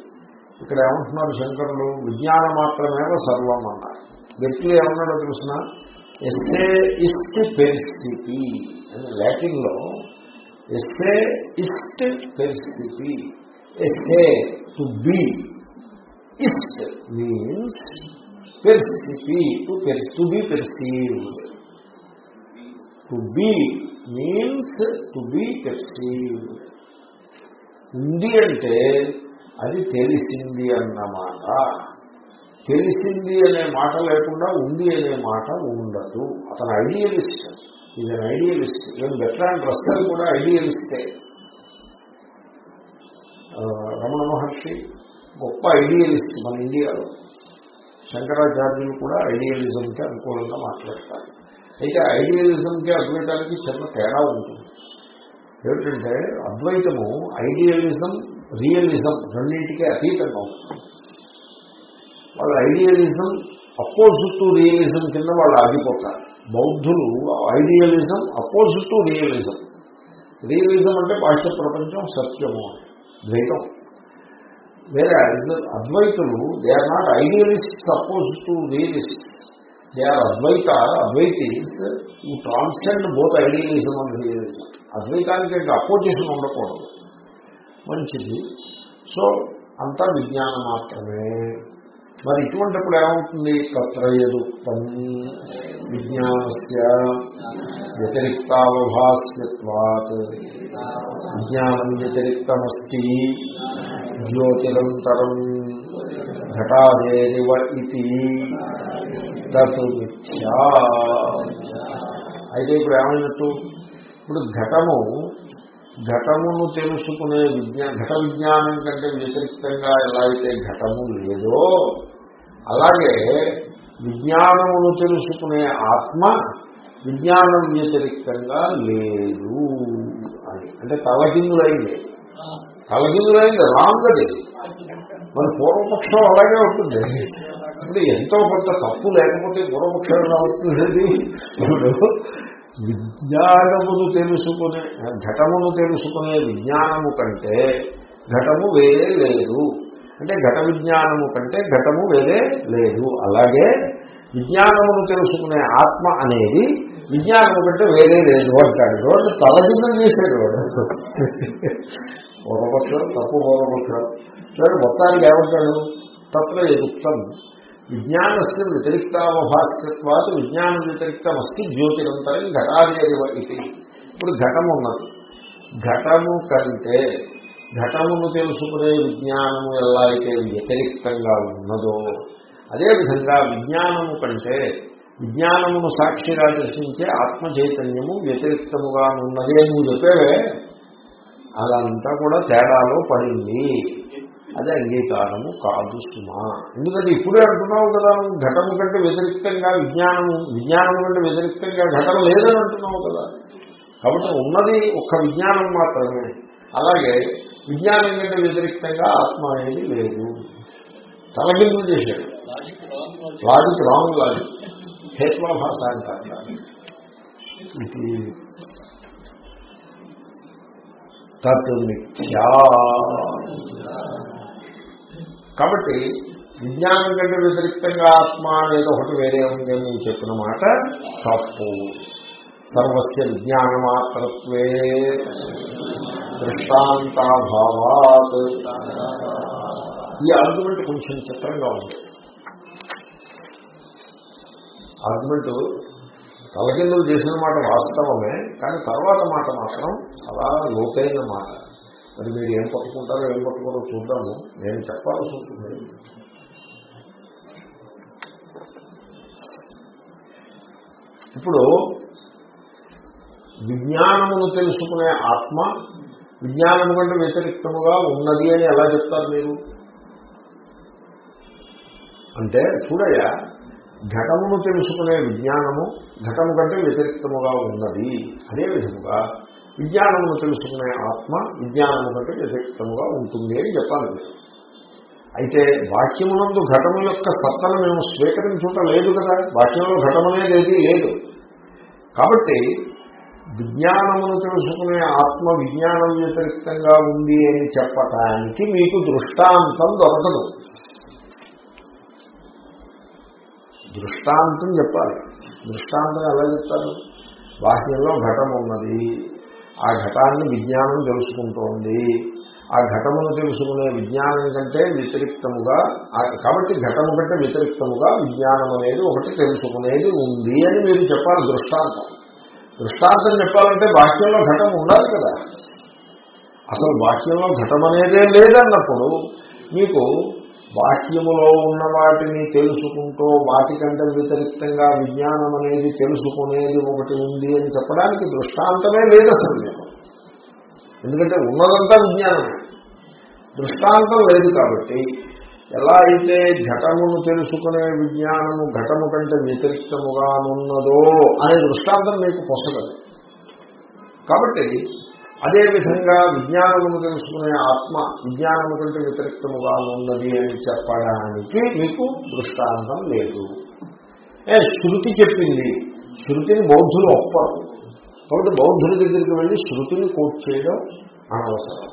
ఇక్కడ ఏమంటున్నారు శంకరులు? విజ్ఞానం మాత్రమే సర్వం అన్నారు. బెర్క్లీ ఏమన్నాడో తెలిసిన? ఎస్సే ఇస్ట్ పెరిస్థితి అని లాటిన్లో ఎస్సే ఇస్ట్ పెరిస్థితి ఎస్సే టు బి. ఇస్ట్ మీన్స్ పెరిస్థితి టు peruse to be perceived. To be means to be perceived. ఉంది అంటే అది తెలిసింది అన్నమాట. తెలిసింది అనే మాట లేకుండా ఉంది అనే మాట ఉండదు. అతను ఐడియలిస్ట్ ఇది ఐడియలిస్ట్ ఈవెన్ బెట్లాండ్ రస్కల్ కూడా ఐడియలిస్టే రమణ మహర్షి గొప్ప ఐడియలిస్ట్ మన ఇండియాలో. శంకరాచార్యులు కూడా ఐడియలిజంకి అనుకూలంగా మాట్లాడతారు. అయితే ఐడియలిజంకి అద్వైతానికి చిన్న తేడా ఉంటుంది. ఏమిటంటే అద్వైతము ఐడియలిజం రియలిజం రెండింటికి అతీతంగా ఉంటుంది. వాళ్ళ ఐడియలిజం అపోజిట్ టు రియలిజం కింద వాళ్ళు ఆగిపోతారు. బౌద్ధులు idealism opposite to realism. Realism అంటే బాహ్య ప్రపంచం సత్యము ద్వైతం. వేరే అద్వైతులు they are not idealist opposite to realist they are అద్వైత అద్వైటీస్ ఈ transcend both idealism and realism. అద్వైతానికి opposition ఉండకూడదు. మంచిది. సో అంతా విజ్ఞానం మాత్రమే. మరి ఇటువంటిప్పుడు ఏమవుతుంది? తత్రయదుక్తం విజ్ఞానస్య వ్యతిరిక్తావభాస్యత్వాత్. విజ్ఞానం వ్యతిరిక్తమస్తి జ్యోతిరంతరం ఘటాదేవ ఇది తత్ మిథ్యా. అయితే ఇప్పుడు ఏమైనట్టు? ఇప్పుడు ఘటము ఘటమును తెలుసుకునే విజ్ఞా ఘట విజ్ఞానం కంటే వ్యతిరిక్తంగా ఎలా అయితే ఘటము లేదో అలాగే విజ్ఞానమును తెలుసుకునే ఆత్మ విజ్ఞానం వ్యతిరిక్తంగా లేదు అని. అంటే తలకిందులైంది. తలకిందులైంది రాంగ్ అది మరి పూర్వపక్షం అలాగే ఉంటుంది. ఇప్పుడు ఎంతో కొంత తప్పు లేకపోతే పూర్వపక్షం ఎలా అవుతుంది ఇప్పుడు విజ్ఞానమును తెలుసుకునే ఘటమును తెలుసుకునే విజ్ఞానము కంటే ఘటము వేరే లేదు. అంటే ఘట విజ్ఞానము కంటే ఘటము వేరే లేదు. అలాగే విజ్ఞానమును తెలుసుకునే ఆత్మ అనేది విజ్ఞానము కంటే వేరే లేదు అంటాడు. రోడ్డు తలదిందం చేశాడు వాడు. పూర్వపక్షం తప్పు పూర్వపక్షం సరే మొత్తానికి ఏమంటాడు? తత్వ ఎదుక్తం విజ్ఞానస్య వ్యతిరిక్తావభాస్యత్వాత విజ్ఞానం వ్యతిరిక్తమస్తి జ్యోతిరంతరం ఘటాదేవ ఇది. ఇప్పుడు ఘటం ఉన్నది. ఘటము కంటే ఘటమును తెలుసుకునే విజ్ఞానము ఎలా అయితే వ్యతిరిక్తంగా ఉన్నదో అదేవిధంగా విజ్ఞానము కంటే విజ్ఞానమును సాక్షిగా దర్శించే ఆత్మ చైతన్యము వ్యతిరిక్తముగా ఉన్నదే నువ్వు చెప్పేవే. అదంతా కూడా తేడాలో పడింది. అది అంగీకారము కాదు సుమా. ఎందుకంటే ఇప్పుడే అంటున్నావు కదా నువ్వు ఘటము కంటే వ్యతిరిక్తంగా విజ్ఞానము విజ్ఞానం కంటే వ్యతిరిక్తంగా ఘటన లేదని అంటున్నావు కదా. కాబట్టి ఉన్నది ఒక్క విజ్ఞానం మాత్రమే. అలాగే విజ్ఞానం కంటే వ్యతిరిక్తంగా ఆత్మ అనేది లేదు. తలగింపు చేశాడు. Logic wrong logic. హేత్వాభాష అంటారు ఇది తత్ మిథ్యా కాబట్టి విజ్ఞానం కంటే వ్యతిరిక్తంగా ఆత్మ అనేది ఒకటి వేరే ఉంది అని నేను చెప్పిన మాట తప్పు. సర్వస్య విజ్ఞానమాత్రత్వే దృష్టాంతాభావాత్. ఈ ఆర్గ్యుమెంట్ కొంచెం చిత్రంగా ఉంది. ఆర్గ్యుమెంట్ తలకిందులు చేసిన మాట వాస్తవమే కానీ తర్వాత మాట మాత్రం చాలా లోతైన మాట. మరి మీరు ఏం పట్టుకుంటారో ఏం పట్టుకోరో చూద్దాము. నేను చెప్పాల్సి ఉంటుంది. ఇప్పుడు విజ్ఞానమును తెలుసుకునే ఆత్మ విజ్ఞానము కంటే వ్యతిరిక్తముగా ఉన్నది అని ఎలా చెప్తారు మీరు? అంటే చూడయ్యా ఘటమును తెలుసుకునే విజ్ఞానము ఘటము కంటే వ్యతిరిక్తముగా ఉన్నది అదే విధముగా విజ్ఞానమును తెలుసుకునే ఆత్మ విజ్ఞానము కంటే వ్యతిరేక్తముగా ఉంటుంది అని చెప్పాలి. అయితే వాక్యమునందు ఘటము యొక్క సత్తను మేము స్వీకరించుట లేదు కదా. వాక్యంలో ఘటమనేది ఏది లేదు. కాబట్టి విజ్ఞానమును తెలుసుకునే ఆత్మ విజ్ఞానం వ్యతిరేక్తంగా ఉంది అని చెప్పటానికి మీకు దృష్టాంతం దొరకదు. దృష్టాంతం చెప్పాలి. దృష్టాంతం ఎలా చెప్తారు? బాహ్యంలో ఘటం ఉన్నది ఆ ఘటాన్ని విజ్ఞానం తెలుసుకుంటోంది. ఆ ఘటమును తెలుసుకునే విజ్ఞానం కంటే వ్యతిరిక్తముగా కాబట్టి ఘటము కంటే వ్యతిరిక్తముగా విజ్ఞానం అనేది ఒకటి తెలుసుకునేది ఉంది అని మీరు చెప్పాలి దృష్టాంతం. దృష్టాంతం చెప్పాలంటే బాహ్యంలో ఘటం ఉండాలి కదా. అసలు బాహ్యంలో ఘటం అనేదే లేదన్నప్పుడు మీకు బాహ్యములో ఉన్న వాటిని తెలుసుకుంటూ వాటికంటే వ్యతిరిక్తంగా విజ్ఞానం అనేది తెలుసుకునేది ఒకటి ఉంది అని చెప్పడానికి దృష్టాంతమే లేదు అసలు మీకు ఎందుకంటే ఉన్నదంతా విజ్ఞానమే. దృష్టాంతం లేదు కాబట్టి ఎలా అయితే ఘటమును తెలుసుకునే విజ్ఞానము ఘటము కంటే వ్యతిరిక్తముగా ఉన్నదో అనే దృష్టాంతం మీకు పొసగదు. కాబట్టి అదేవిధంగా విజ్ఞానమును తెలుసుకునే ఆత్మ విజ్ఞానము కంటే వ్యతిరిక్తముగా ఉన్నది అని చెప్పడానికి మీకు దృష్టాంతం లేదు. ఏ శృతి చెప్పింది. శృతిని బౌద్ధులు ఒప్పరు. కాబట్టి బౌద్ధుల దగ్గరికి వెళ్ళి శృతిని కోట్ చేయడం అనవసరం.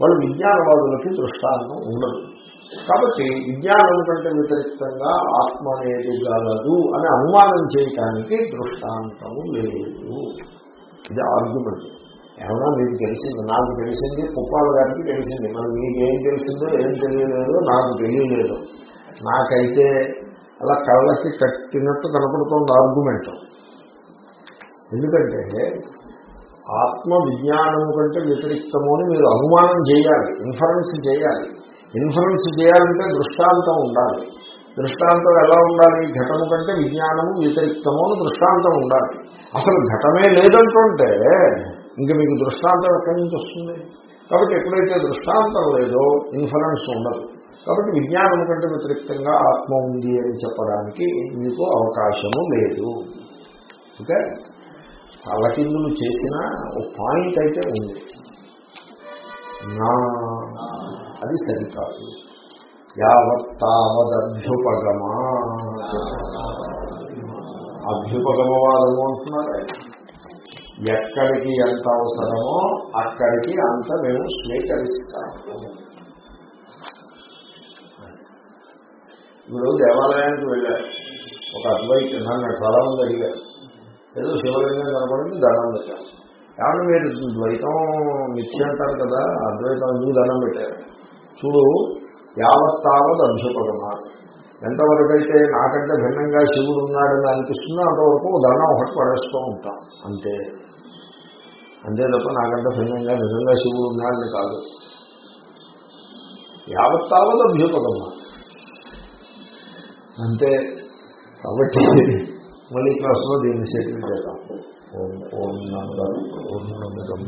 వాళ్ళు విజ్ఞానవాదులకి దృష్టాంతం ఉండదు. కాబట్టి విజ్ఞానం కంటే వ్యతిరిక్తంగా ఆత్మ అనేది గలదు అని అనుమానం చేయటానికి దృష్టాంతము లేదు. ఇది ఆర్గ్యుమెంట్ ఏమన్నా మీకు తెలిసింది? నాకు తెలిసింది కుప్పాల గారికి తెలిసింది. మరి మీకేం తెలిసిందో ఏం తెలియలేదో నాకు తెలియలేదు. నాకైతే అలా కళ్ళకి కట్టినట్టు కనపడుతోంది ఆర్గ్యుమెంట్ ఎందుకంటే ఆత్మ విజ్ఞానము కంటే వ్యతిరిక్తము అని మీరు అనుమానం చేయాలి ఇన్ఫరెన్స్ చేయాలి. ఇన్ఫరెన్స్ చేయాలంటే దృష్టాంతం ఉండాలి. దృష్టాంతం ఎలా ఉండాలి? ఘటము కంటే విజ్ఞానము వ్యతిరిక్తము అని దృష్టాంతం ఉండాలి. అసలు ఘటమే లేదంటుంటే ఇంక మీకు దృష్టాంతం ఎక్కడి నుంచి వస్తుంది? కాబట్టి ఎప్పుడైతే దృష్టాంతం లేదో ఇన్ఫరెన్స్ ఉండదు. కాబట్టి విజ్ఞానం కంటే వ్యతిరిక్తంగా ఆత్మ ఉంది అని చెప్పడానికి మీకు అవకాశము లేదు. ఓకే? తలకిందులు చేసిన ఒక పాయింట్ అయితే ఉంది. నా అది సరికాదు. యావత్తావదభ్యుపగమా అభ్యుపగమవాదము అంటున్నారే ఎక్కడికి ఎంత అవసరమో అక్కడికి అంత మేము స్వీకరిస్తాము. ఇప్పుడు దేవాలయానికి వెళ్ళారు. ఒక అద్వైత నన్ను చాలా మంది అడిగారు ఏదో శివలింగం కనపడింది దండం పెట్టారు. కాబట్టి మీరు ద్వైతం నిత్యంటారు అంటారు కదా అద్వైతం ఎందుకు దండం పెట్టారు? చూడు యావత్తావత్ అభ్యుపగమ ఎంతవరకైతే నాకంటే భిన్నంగా శివుడు ఉన్నాడని అనిపిస్తుందో అంతవరకు దండం ఒకటి పడేస్తూ ఉంటాం. అంతే. అంతే తప్ప నాకంటే భిన్నంగా నిజంగా శివుడు ఉన్నాడని కాదు. యావత్తావత్ అభ్యుపగమ అంతే. కాబట్టి మళ్ళీ క్లాస్లో దీన్ని సెటిల్ చేద్దాం. ఓం ఓం నమదం ఓం నమదం